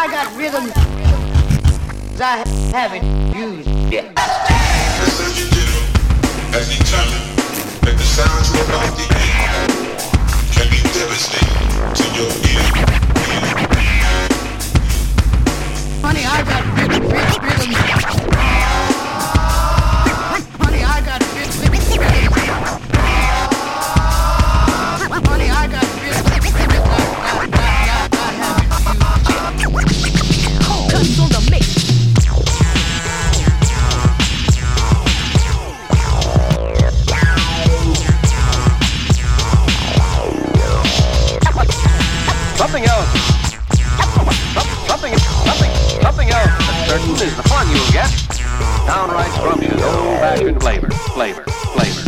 I got rhythm I haven't used yet. The Surgeon General has determined that the sounds hear Something else. Something, something, something else that's certain is the fun you'll get. Downright scrumptious, old-fashioned flavor, flavor, flavor.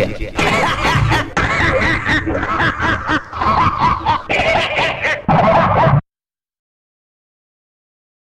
再见。